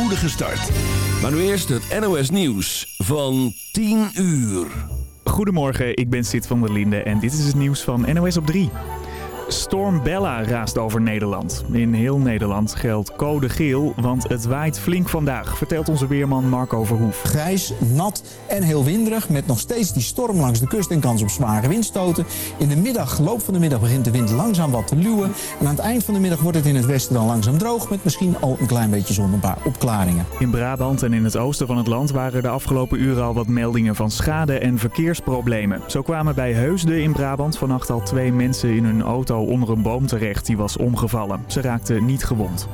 spoedige start. Maar nu eerst het NOS Nieuws van 10 uur. Goedemorgen, ik ben Sid van der Linde en dit is het nieuws van NOS op 3. Storm Bella raast over Nederland. In heel Nederland geldt code geel, want het waait flink vandaag, vertelt onze weerman Marco Verhoef. Grijs, nat en heel winderig, met nog steeds die storm langs de kust en kans op zware windstoten. In de middag, loop van de middag, begint de wind langzaam wat te luwen. En aan het eind van de middag wordt het in het westen dan langzaam droog, met misschien al een klein beetje zon, een paar opklaringen. In Brabant en in het oosten van het land waren de afgelopen uren al wat meldingen van schade en verkeersproblemen. Zo kwamen bij Heusden in Brabant vannacht al twee mensen in hun auto onder een boom terecht die was omgevallen. Ze raakten niet gewond.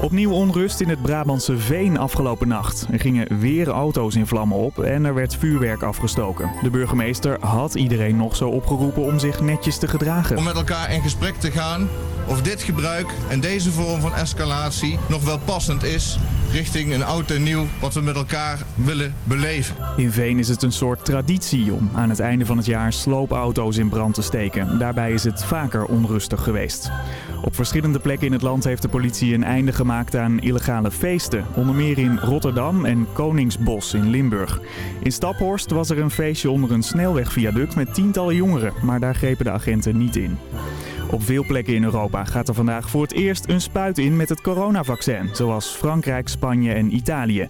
Opnieuw onrust in het Brabantse Veen afgelopen nacht. Er gingen weer auto's in vlammen op en er werd vuurwerk afgestoken. De burgemeester had iedereen nog zo opgeroepen om zich netjes te gedragen. Om met elkaar in gesprek te gaan of dit gebruik en deze vorm van escalatie nog wel passend is richting een oud en nieuw wat we met elkaar willen beleven. In Veen is het een soort traditie om aan het einde van het jaar sloopauto's in brand te steken. Daarbij is het vaker onrustig geweest. Op verschillende plekken in het land heeft de politie een einde gemaakt aan illegale feesten. Onder meer in Rotterdam en Koningsbos in Limburg. In Staphorst was er een feestje onder een snelwegviaduct met tientallen jongeren, maar daar grepen de agenten niet in. Op veel plekken in Europa gaat er vandaag voor het eerst een spuit in met het coronavaccin, zoals Frankrijk, Spanje en Italië.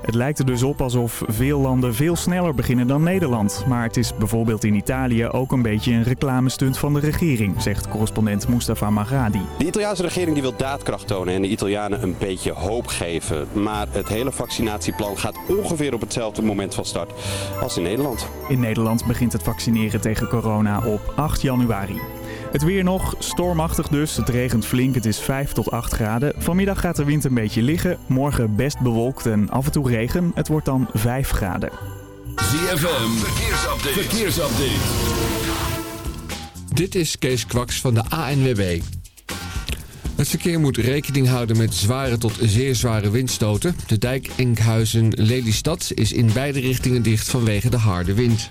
Het lijkt er dus op alsof veel landen veel sneller beginnen dan Nederland. Maar het is bijvoorbeeld in Italië ook een beetje een reclamestunt van de regering, zegt correspondent Mustafa Magradi. De Italiaanse regering die wil daadkracht tonen en de Italianen een beetje hoop geven. Maar het hele vaccinatieplan gaat ongeveer op hetzelfde moment van start als in Nederland. In Nederland begint het vaccineren tegen corona op 8 januari. Het weer nog, stormachtig dus. Het regent flink, het is 5 tot 8 graden. Vanmiddag gaat de wind een beetje liggen. Morgen best bewolkt en af en toe regen. Het wordt dan 5 graden. ZFM, verkeersupdate. verkeersupdate. Dit is Kees Kwaks van de ANWB. Het verkeer moet rekening houden met zware tot zeer zware windstoten. De dijk Enkhuizen-Lelystad is in beide richtingen dicht vanwege de harde wind.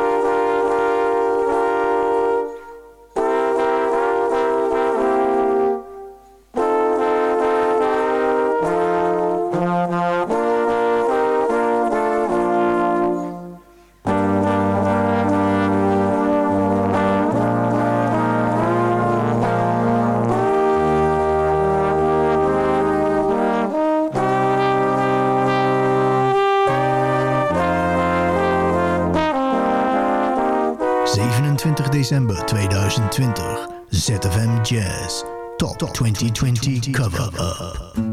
December 2020. ZFM Jazz Top 2020 Cover.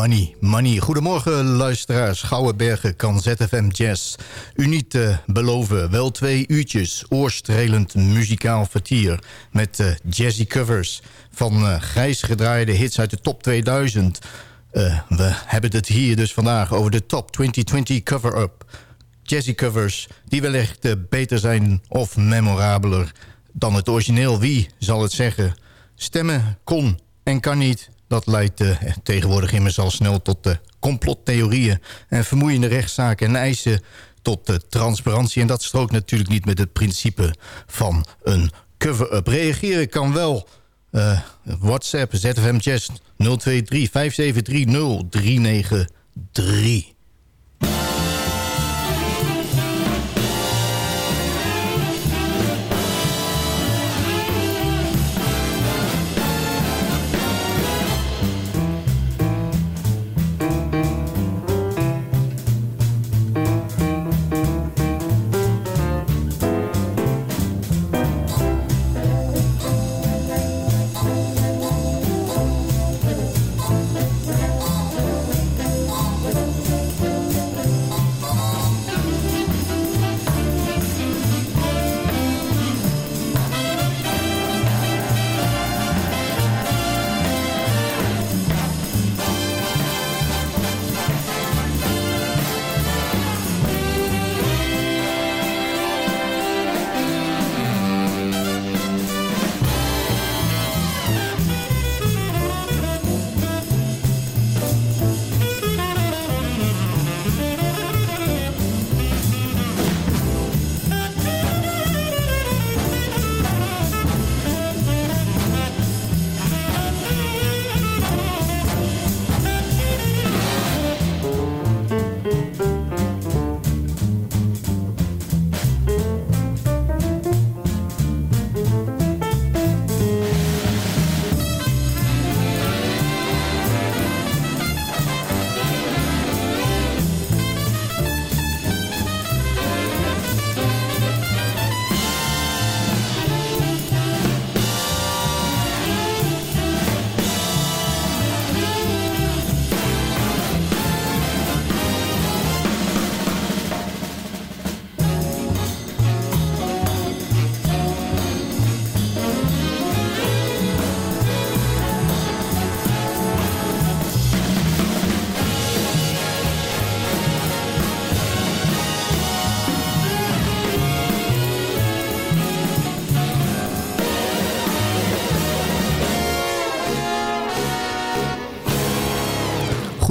Money, money. Goedemorgen luisteraars. Bergen kan ZFM Jazz. U niet uh, beloven, wel twee uurtjes oorstrelend muzikaal vertier... met uh, jazzy covers van uh, grijs gedraaide hits uit de top 2000. we hebben het hier dus vandaag over de top 2020 cover-up. Jazzy covers die wellicht beter zijn of memorabeler dan het origineel. Wie zal het zeggen? Stemmen kon en kan niet dat leidt uh, tegenwoordig immers al snel tot uh, complottheorieën... en vermoeiende rechtszaken en eisen tot uh, transparantie. En dat strookt natuurlijk niet met het principe van een cover-up. Reageren kan wel. WhatsApp, ZFM Jazz 023 573 0393.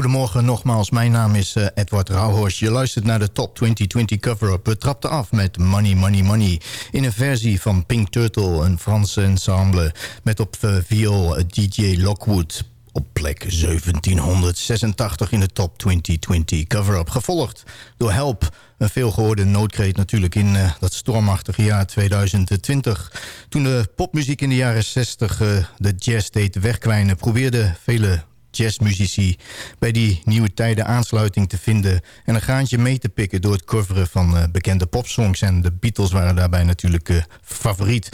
Goedemorgen nogmaals, mijn naam is uh, Edward Rauhorst. Je luistert naar de Top 2020 cover-up. We trapten af met Money, Money, Money... in een versie van Pink Turtle, een Franse ensemble... met op uh, viool uh, DJ Lockwood op plek 1786 in de Top 2020 cover-up. Gevolgd door Help, een veelgehoorde noodkreet natuurlijk in dat stormachtige jaar 2020. Toen de popmuziek in de jaren 60 uh, de jazz deed wegkwijnen... probeerden vele jazzmuzici bij die nieuwe tijden aansluiting te vinden... en een graantje mee te pikken door het coveren van uh, bekende popsongs. En de Beatles waren daarbij natuurlijk uh, favoriet.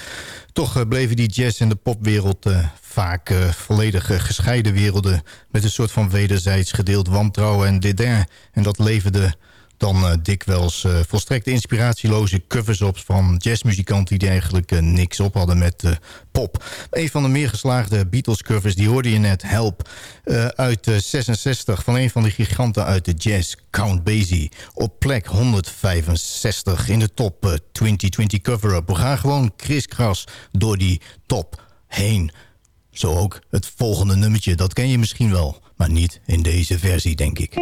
Toch uh, bleven die jazz- en de popwereld vaak volledig gescheiden werelden... met een soort van wederzijds gedeeld wantrouwen en dédain. En dat leverde dan uh, dikwijls uh, volstrekt inspiratieloze covers op... van jazzmuzikanten die eigenlijk uh, niks op hadden met pop. Een van de meer geslaagde Beatles-covers, die hoorde je net, Help... uit 66 van een van de giganten uit de jazz, Count Basie... op plek 165 in de top 2020 cover-up. We gaan gewoon kriskras door die top heen. Zo ook het volgende nummertje, dat ken je misschien wel... maar niet in deze versie, denk ik.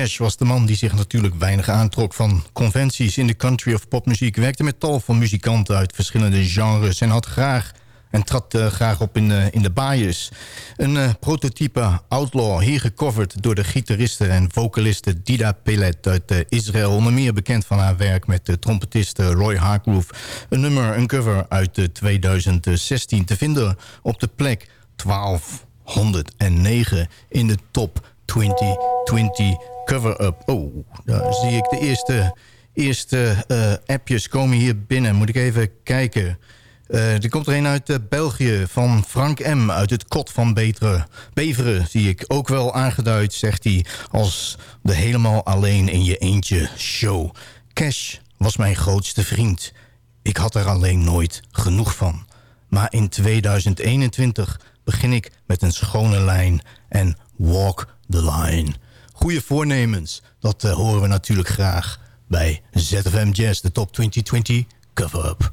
Cash was de man die zich natuurlijk weinig aantrok van conventies in de country of popmuziek. Werkte met tal van muzikanten uit verschillende genres en had graag en trad uh, graag op in de, in de. Een uh, prototype outlaw, hier gecoverd door de gitariste en vocaliste Dida Pelet uit Israël. Onder meer bekend van haar werk met de trompetist Roy Hargrove. Een nummer, een cover uit 2016 te vinden op de plek 1209 in de top 2020 cover-up. Oh, daar zie ik de eerste, eerste appjes komen hier binnen. Moet ik even kijken... Uh, er komt er een uit uh, België van Frank M. uit het kot van Betere. Beveren zie ik ook wel aangeduid, zegt hij... als de helemaal alleen in je eentje show. Cash was mijn grootste vriend. Ik had er alleen nooit genoeg van. Maar in 2021 begin ik met een schone lijn en walk the line. Goede voornemens, dat uh, horen we natuurlijk graag bij ZFM Jazz, de Top 2020 cover-up.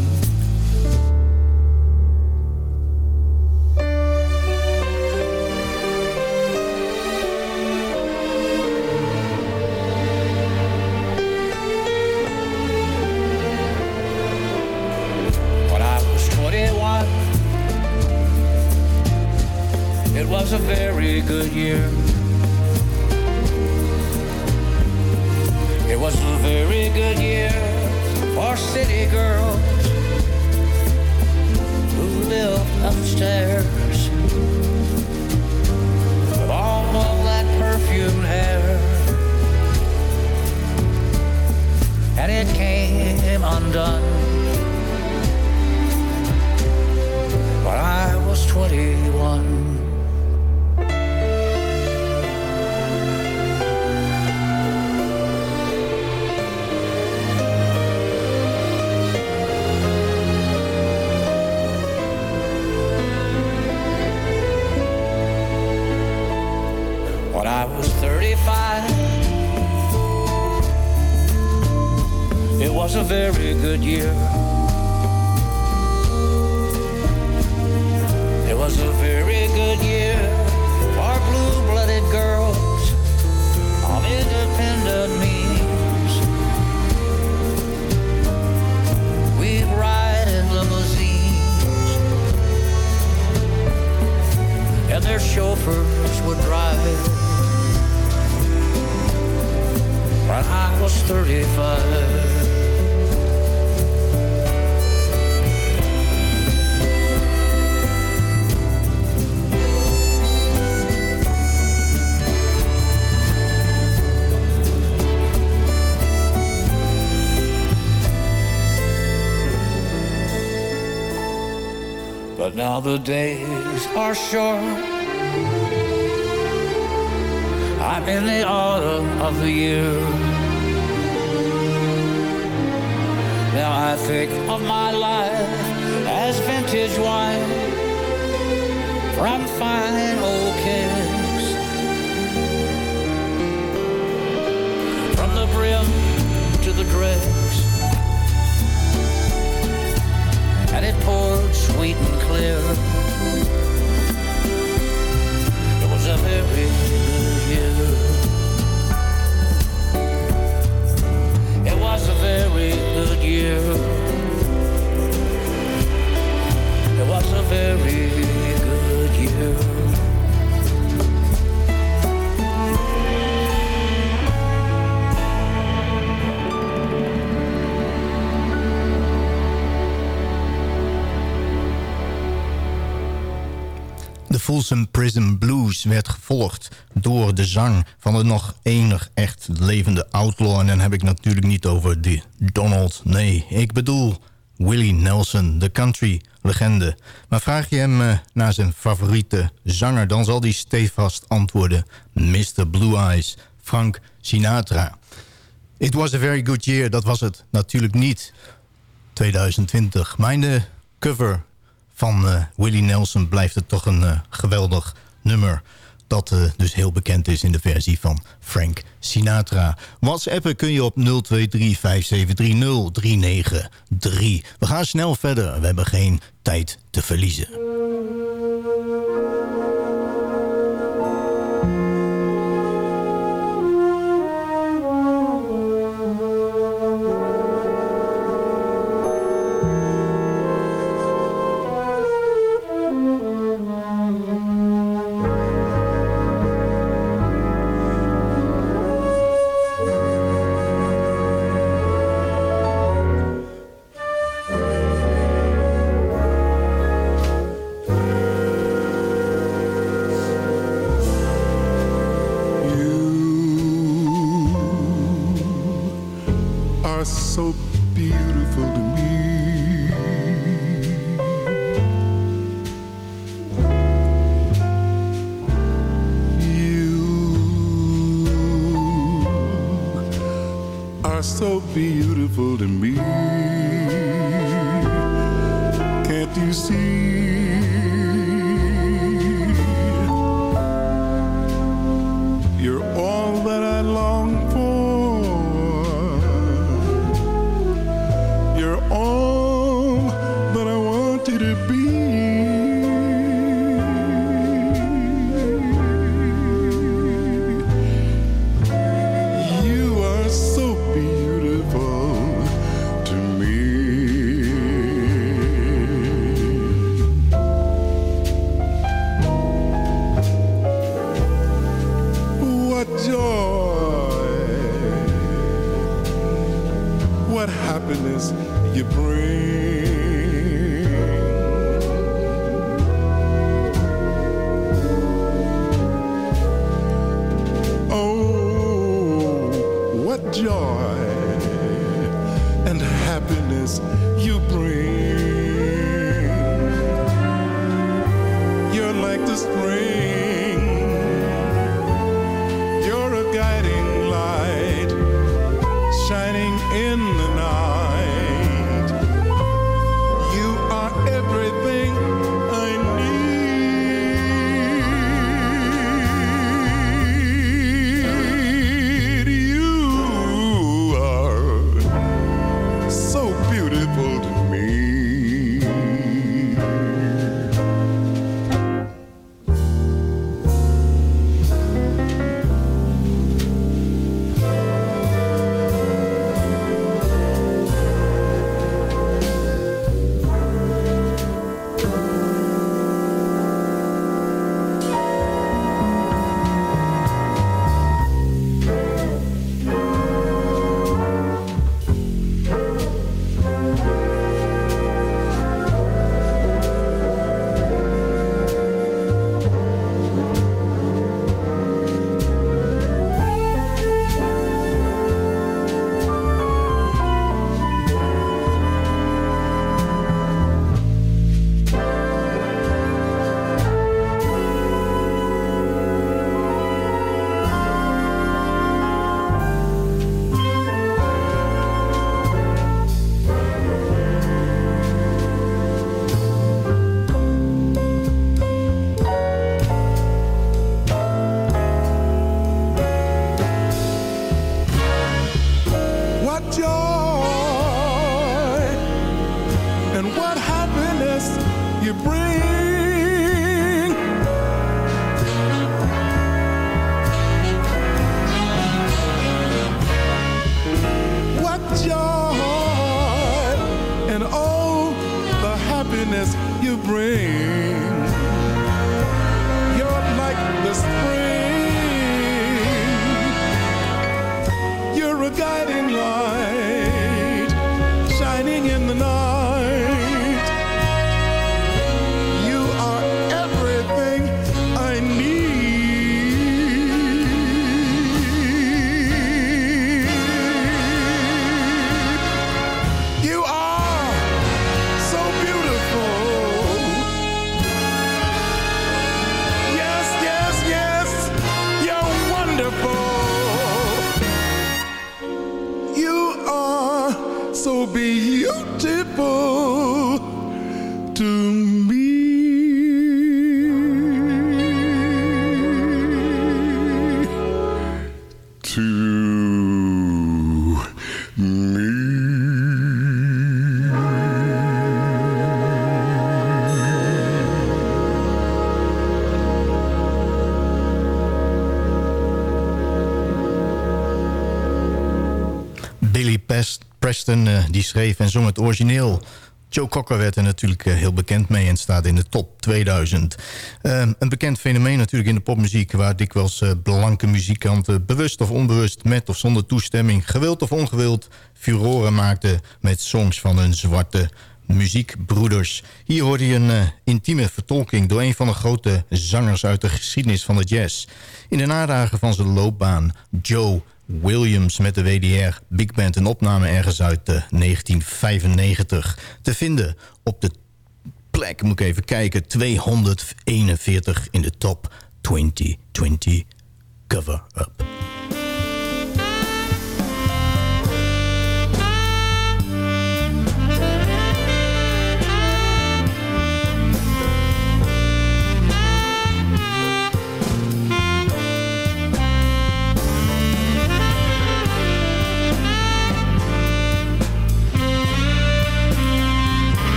Was a very good year. It was a very good year for city girls who live upstairs with all of that perfumed hair. And it came undone when I was 21. Was a very good year. It was a very good year for blue-blooded girls of independent means. We'd ride in limousines, and their chauffeurs would drive. When I was 35. But now the days are short. I'm in the autumn of the year. Now I think of my life as vintage wine from fine old kegs. From the brim to the dregs. And it poured sweet and clear. It was a very good year. It was a very good year. It was a very Folsom Prison Blues werd gevolgd door de zang van de nog enig echt levende outlaw. En dan heb ik natuurlijk niet over de Donald. Nee, ik bedoel Willie Nelson, de country legende. Maar vraag je hem eh, naar zijn favoriete zanger... dan zal hij stevast antwoorden... Mr. Blue Eyes, Frank Sinatra. It was a very good year, dat was het natuurlijk niet. 2020. Mijn eh, cover van uh, Willie Nelson blijft het toch een uh, geweldig nummer. Dat uh, dus heel bekend is in de versie van Frank Sinatra. WhatsAppen kun je op 023-573-0393. We gaan snel verder. We hebben geen tijd te verliezen. Eh, die schreef en zong het origineel. Joe Cocker werd er natuurlijk eh, heel bekend mee en staat in de top 2000. Ehm, een bekend fenomeen natuurlijk in de popmuziek... waar dikwijls eh, blanke muzikanten bewust of onbewust... met of zonder toestemming, gewild of ongewild... furoren maakten met songs van hun zwarte muziekbroeders. Hier hoorde je een intieme vertolking door een van de grote zangers uit de geschiedenis van de jazz. In de nadagen van zijn loopbaan, Joe Williams met de WDR Big Band. Een opname ergens uit eh, 1995. Te vinden op de plek, moet ik even kijken, 241 in de top 2020 cover-up.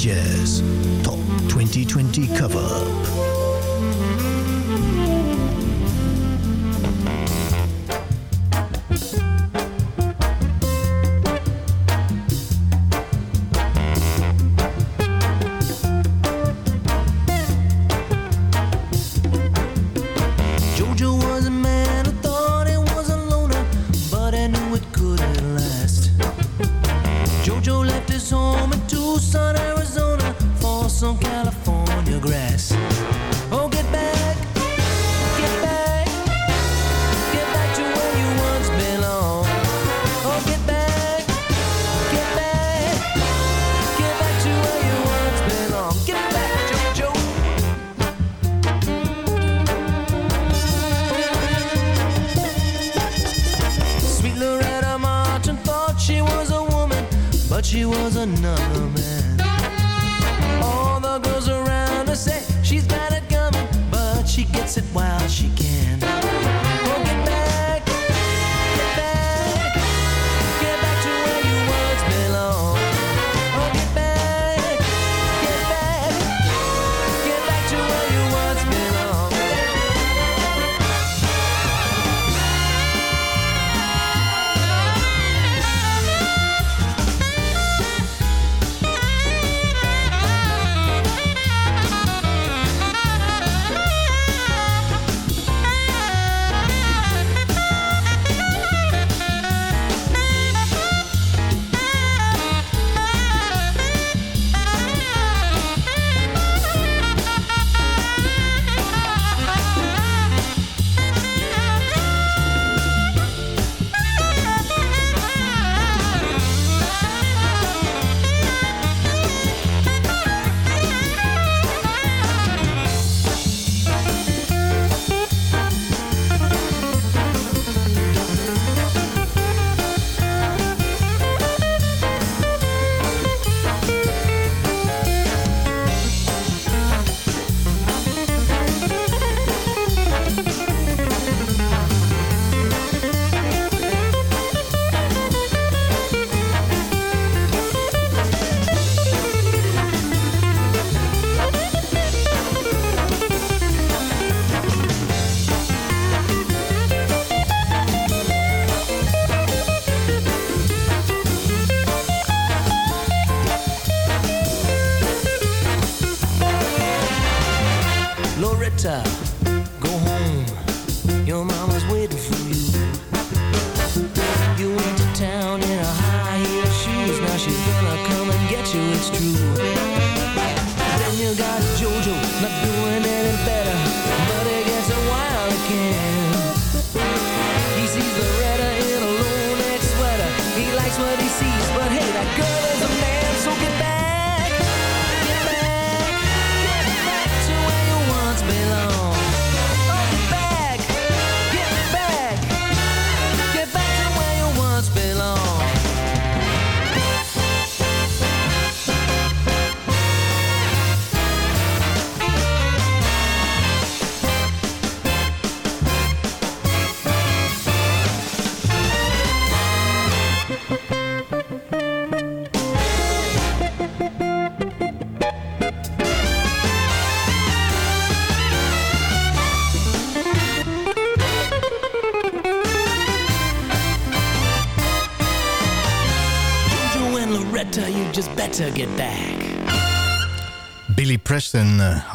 Jazz Top 2020 cover up.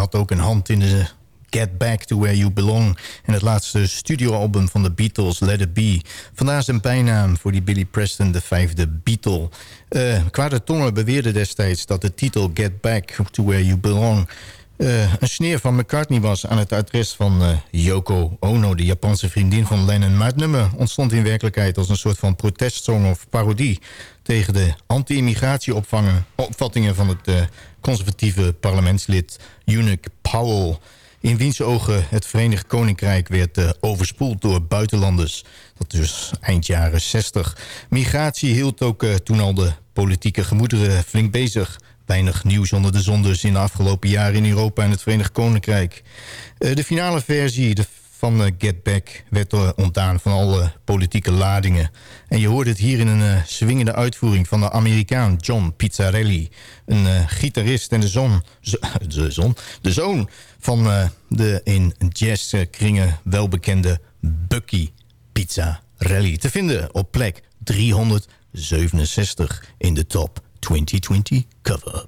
Had ook een hand in de Get Back to Where You Belong... en het laatste studioalbum van de Beatles, Let It Be. Vandaar zijn bijnaam voor die Billy Preston, de vijfde Beatle. Uh, Kwade tongen beweerden destijds dat de titel Get Back to Where You Belong... Uh, een sneer van McCartney was aan het adres van uh, Yoko Ono... de Japanse vriendin van Lennon. Maar het nummer ontstond in werkelijkheid als een soort van protestsong of parodie... tegen de anti-immigratieopvattingen van het conservatieve parlementslid Eunuch Powell... in wiens ogen het Verenigd Koninkrijk werd overspoeld door buitenlanders. Dat dus eind jaren 60. Migratie hield ook toen al de politieke gemoederen flink bezig... Weinig nieuws onder de zon dus in de afgelopen jaren in Europa en het Verenigd Koninkrijk. Uh, de finale versie de, van uh, Get Back werd ontdaan van alle politieke ladingen. En je hoort het hier in een swingende uitvoering van de Amerikaan John Pizzarelli. Een gitarist en de, zon, de, de zoon van de in jazzkringen welbekende Bucky Pizzarelli. Te vinden op plek 367 in de top 2020 cover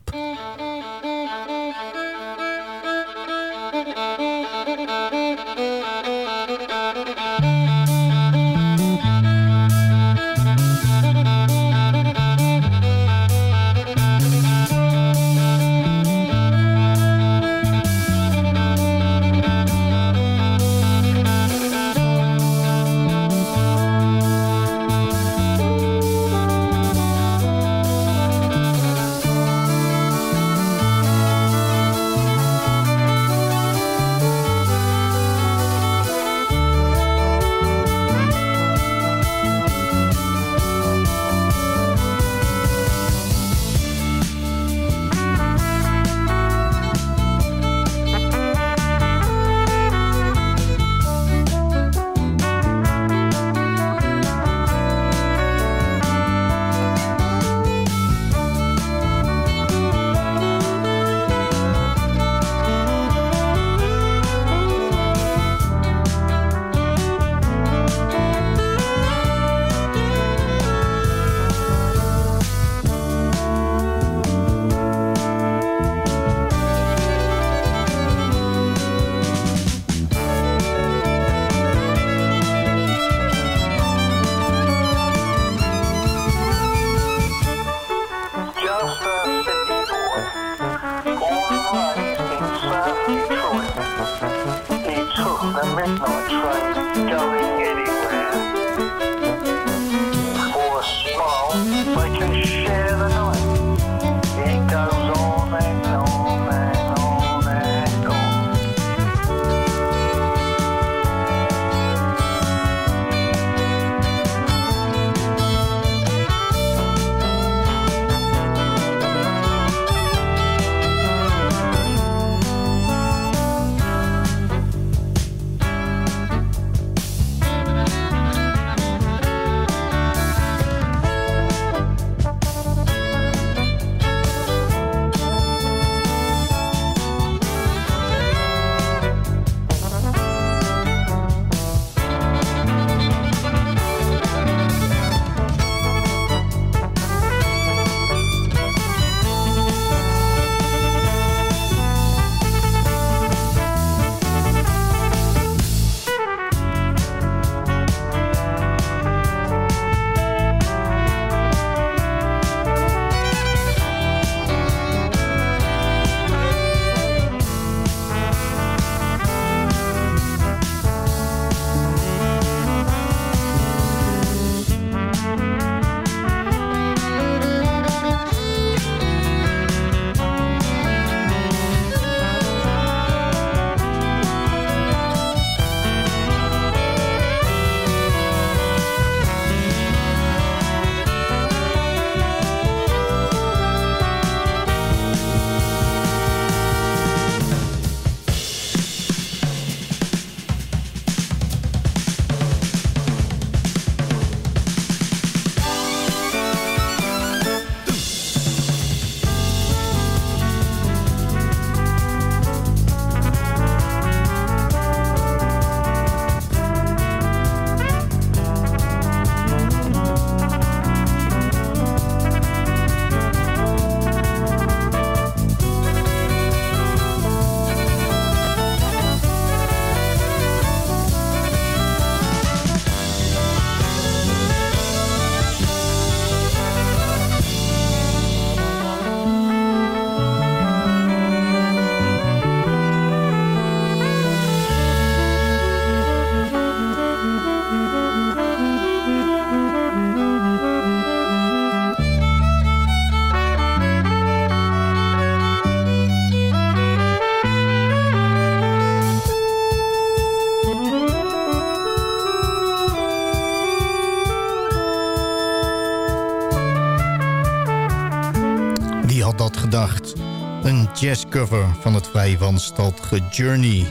jazzcover van het vrij wanstaltige Journey.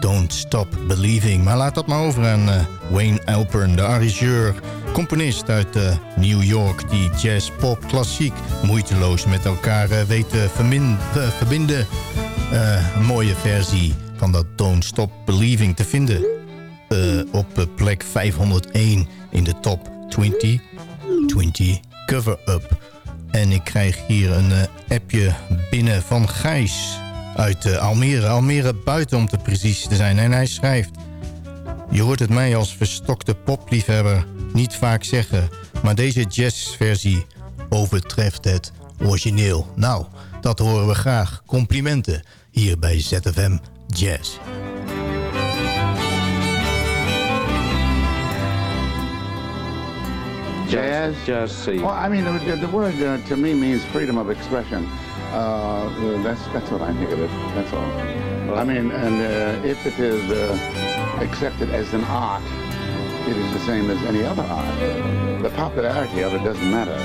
Don't Stop Believing. Maar laat dat maar over aan eh, Wayne Alpern, de arrangeur, componist uit uh, New York... die jazz, pop, klassiek moeiteloos met elkaar uh, weet te verbinden. een mooie versie van dat Don't Stop Believing te vinden op plek 501 in de top 2020 cover-up. En ik krijg hier een appje binnen van Gijs uit uh, Almere. Almere buiten om te precies te zijn. En hij schrijft... Je hoort het mij als verstokte popliefhebber niet vaak zeggen... maar deze jazzversie overtreft het origineel. Nou, dat horen we graag. Complimenten hier bij ZFM Jazz. Jazz? Jazz. Well, I mean, the, the word uh, to me means freedom of expression. Uh, that's that's what I think of it. That's all. I mean, and uh, if it is uh, accepted as an art, it is the same as any other art. The popularity of it doesn't matter.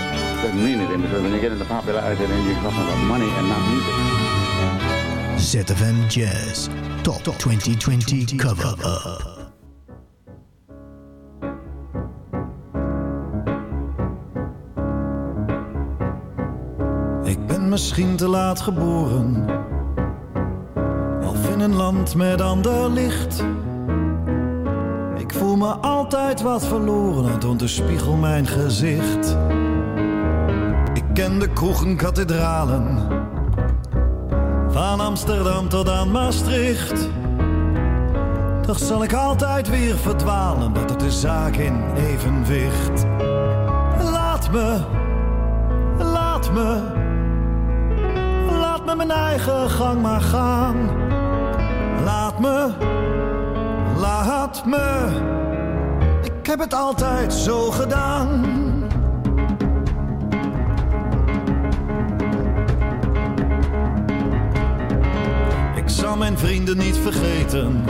Doesn't mean anything because when you get into popularity, then you're talking about money and not music. ZFM Jazz Top 2020 Cover Up. Misschien te laat geboren. Of in een land met ander licht. Ik voel me altijd wat verloren, toont de spiegel mijn gezicht. Ik ken de kroegen, kathedralen. Van Amsterdam tot aan Maastricht. Toch zal ik altijd weer verdwalen, dat het de zaak in evenwicht. Laat me, laat me mijn eigen gang maar gaan. Laat me, laat me. Ik heb het altijd zo gedaan. Ik zal mijn vrienden niet vergeten.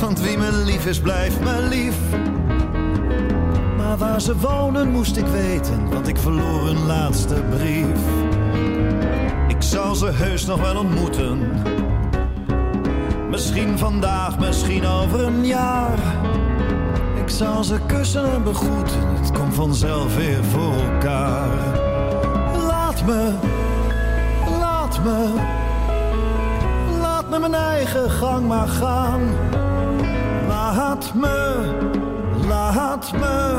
Want wie me lief is, blijft me lief. Maar waar ze wonen moest ik weten, want ik verloor hun laatste brief zal ze heus nog wel ontmoeten. Misschien vandaag, misschien over een jaar. Ik zal ze kussen en begroeten, het komt vanzelf weer voor elkaar. Laat me, laat me, laat me mijn eigen gang maar gaan. Laat me, laat me,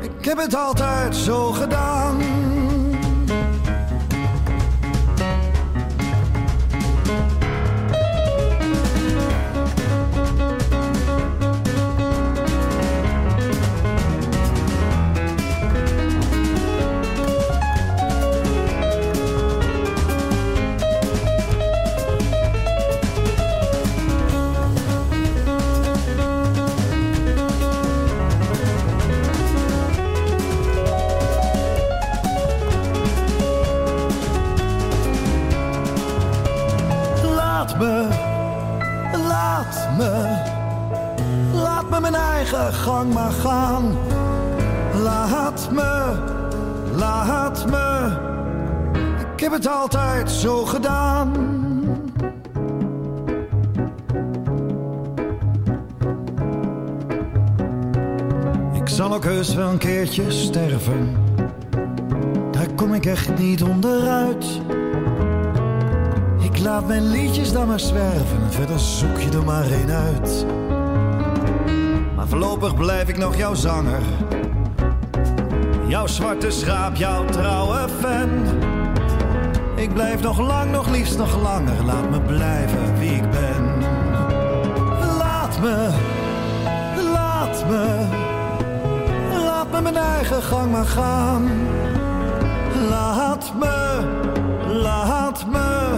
ik heb het altijd zo gedaan. Gang maar gaan. Laat me, laat me. Ik heb het altijd zo gedaan. Ik zal ook heus wel een keertje sterven. Daar kom ik echt niet onderuit. Ik laat mijn liedjes dan maar zwerven. Verder zoek je er maar één uit. Voorlopig blijf ik nog jouw zanger. Jouw zwarte schaap, jouw trouwe fan. Ik blijf nog lang, nog liefst nog langer. Laat me blijven wie ik ben. Laat me, laat me. Laat me mijn eigen gang maar gaan. Laat me, laat me.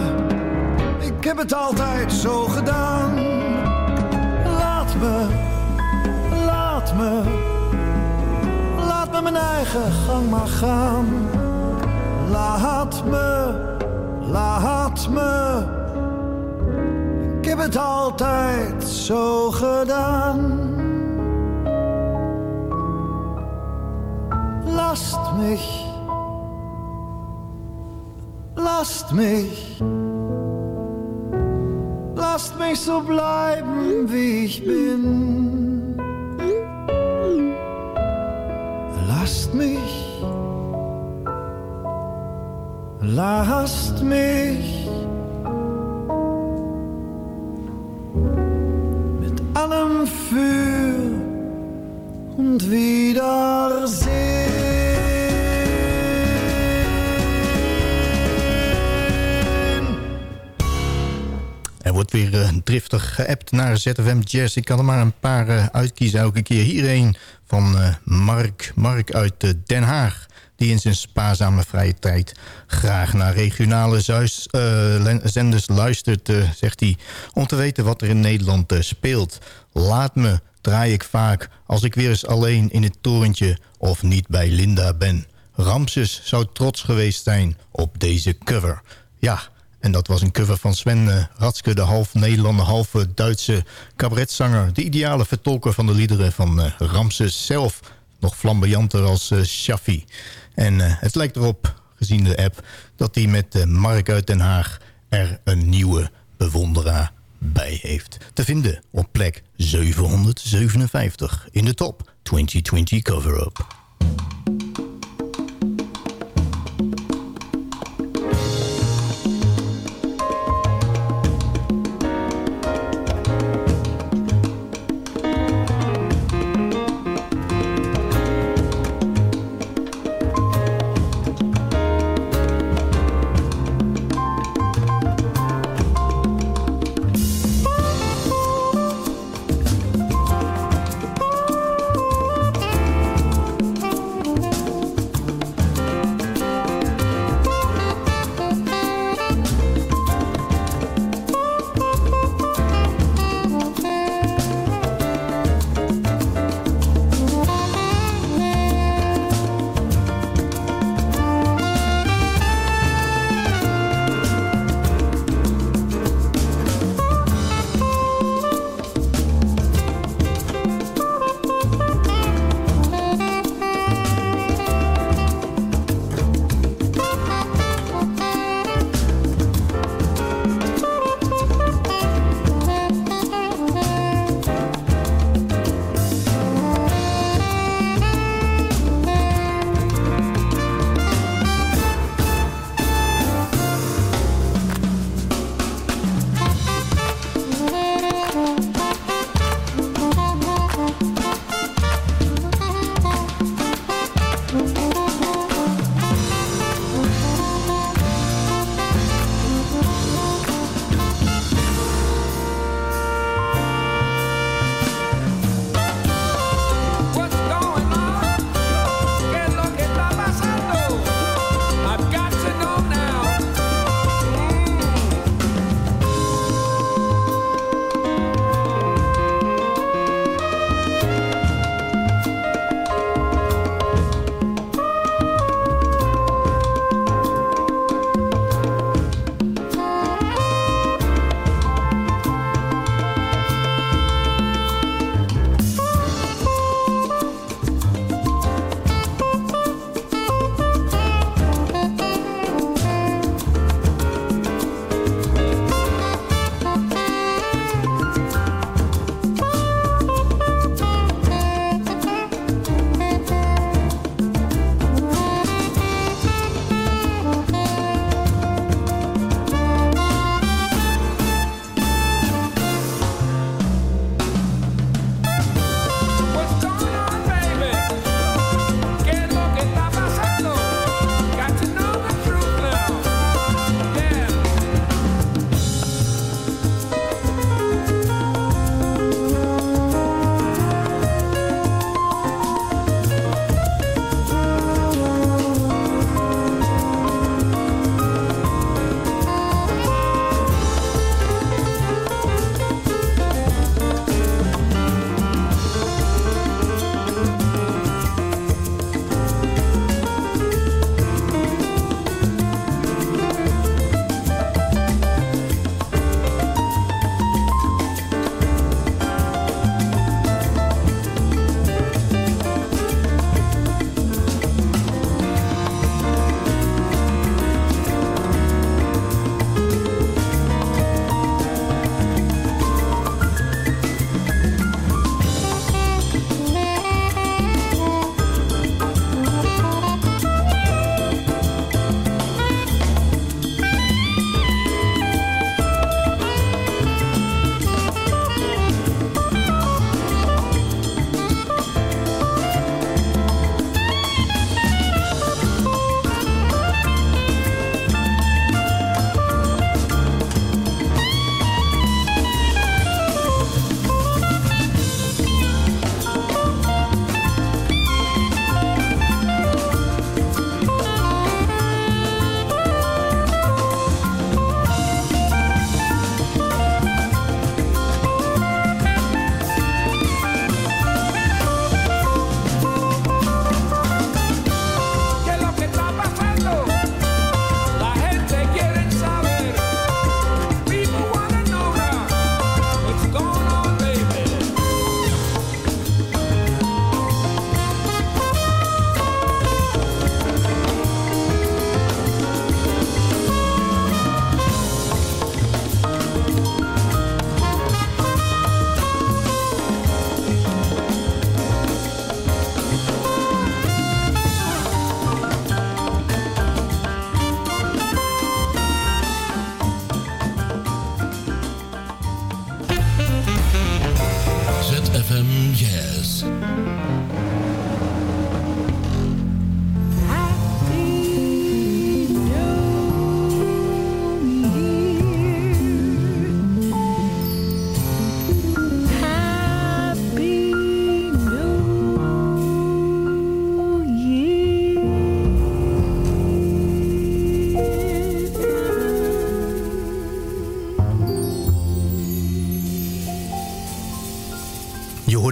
Ik heb het altijd zo gedaan. Laat me mijn eigen gang maar gaan. Laat me, laat me. Ik heb het altijd zo gedaan. Last mich, lasst mich, lasst mich so bleiben, wie ich bin. Lasst mich, lasst mich mit allem für und Wiedersehen. Weer eh, driftig geappt naar ZFM Jazz. Ik kan er maar een paar eh, uitkiezen elke keer. Hier een van eh, Mark. Mark uit Den Haag. Die in zijn spaarzame vrije tijd graag naar regionale zuis, zenders luistert, zegt hij. Om te weten wat er in Nederland speelt. Laat me, draai ik vaak, als ik weer eens alleen in het torentje of niet bij Linda ben. Ramses zou trots geweest zijn op deze cover. Ja, en dat was een cover van Sven eh, Ratske, de half Nederlander, half Duitse cabaretzanger. De ideale vertolker van de liederen van eh, Ramses zelf. Nog flamboyanter als eh, Shaffi. En het lijkt erop, gezien de app, dat hij met Mark uit Den Haag er een nieuwe bewonderaar bij heeft. Te vinden op plek 757 in de top 2020 cover-up.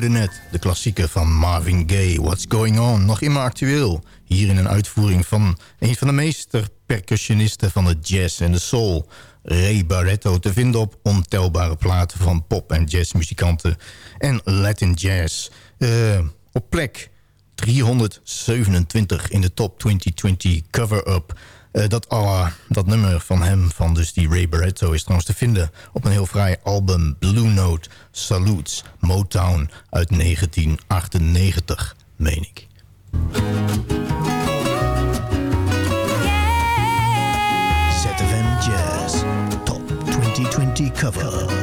Net de klassieker van Marvin Gaye, What's Going On, nog immer actueel. Hier in een uitvoering van een van de meester-percussionisten van de jazz en de soul, Ray Barretto, te vinden op ontelbare platen van pop- en jazzmuzikanten en Latin jazz. Eh, op plek 327 in de top 2020 cover-up. Eh, dat, dat nummer van hem, van dus die Ray Barretto... is trouwens te vinden op een heel fraai album... Blue Note Salutes Motown uit 1998, meen ik. ZFM Jazz Top 2020 Cover.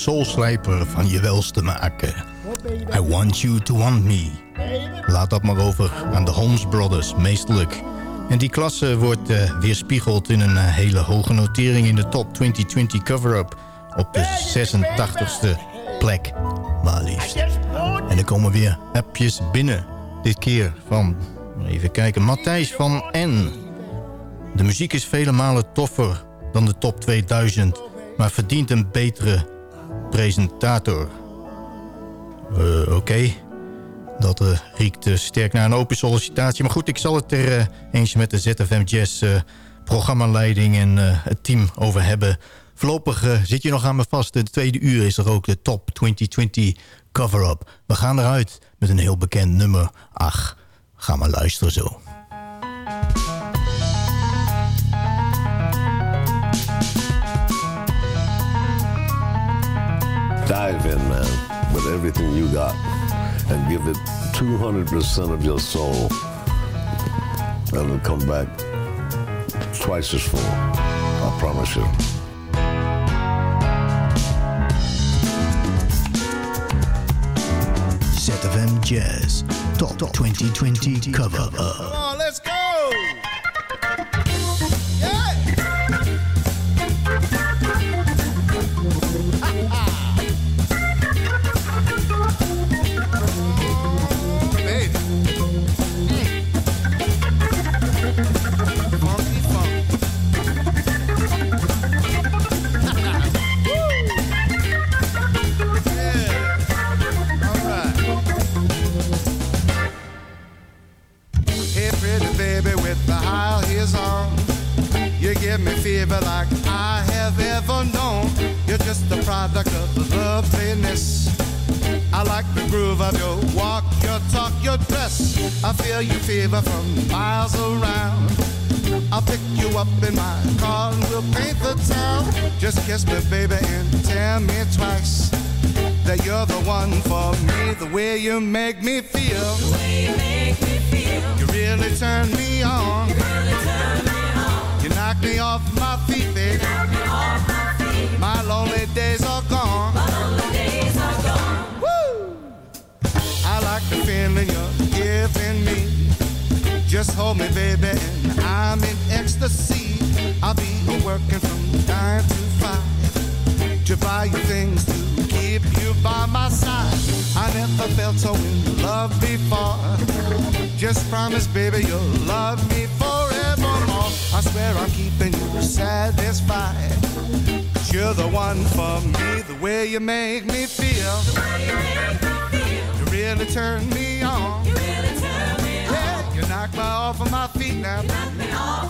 Soulslijper van je welste maken. I want you to want me. Laat dat maar over aan de Holmes Brothers, meestelijk. En die klasse wordt uh, weerspiegeld in een uh, hele hoge notering in de top 2020 cover-up. Op de 86ste plek, maar liefst. En er komen weer appjes binnen. Dit keer van, even kijken, Matthijs van N. De muziek is vele malen toffer dan de top 2000... maar verdient een betere presentator. Uh, Oké. Dat uh, riekt uh, sterk naar een open sollicitatie. Maar goed, ik zal het er eens met de ZFM Jazz programmaleiding en het team over hebben. Voorlopig zit je nog aan me vast. De tweede uur is er ook de Top 2020 cover-up. We gaan eruit met een heel bekend nummer. Ach, ga maar luisteren zo. Dive in, man, with everything you got. And give it 200% of your soul. And it'll come back twice as full. I promise you. ZFM Jazz Top, Top 2020 Cover Up. Come on, let's go! Promise, baby, you'll love me forevermore. I swear I'm keeping you satisfied. Cause you're the one for me, the way you make me feel. The way you make me feel. You really turn me on. You really turn me yeah. You knock me off of my feet now. You knock me off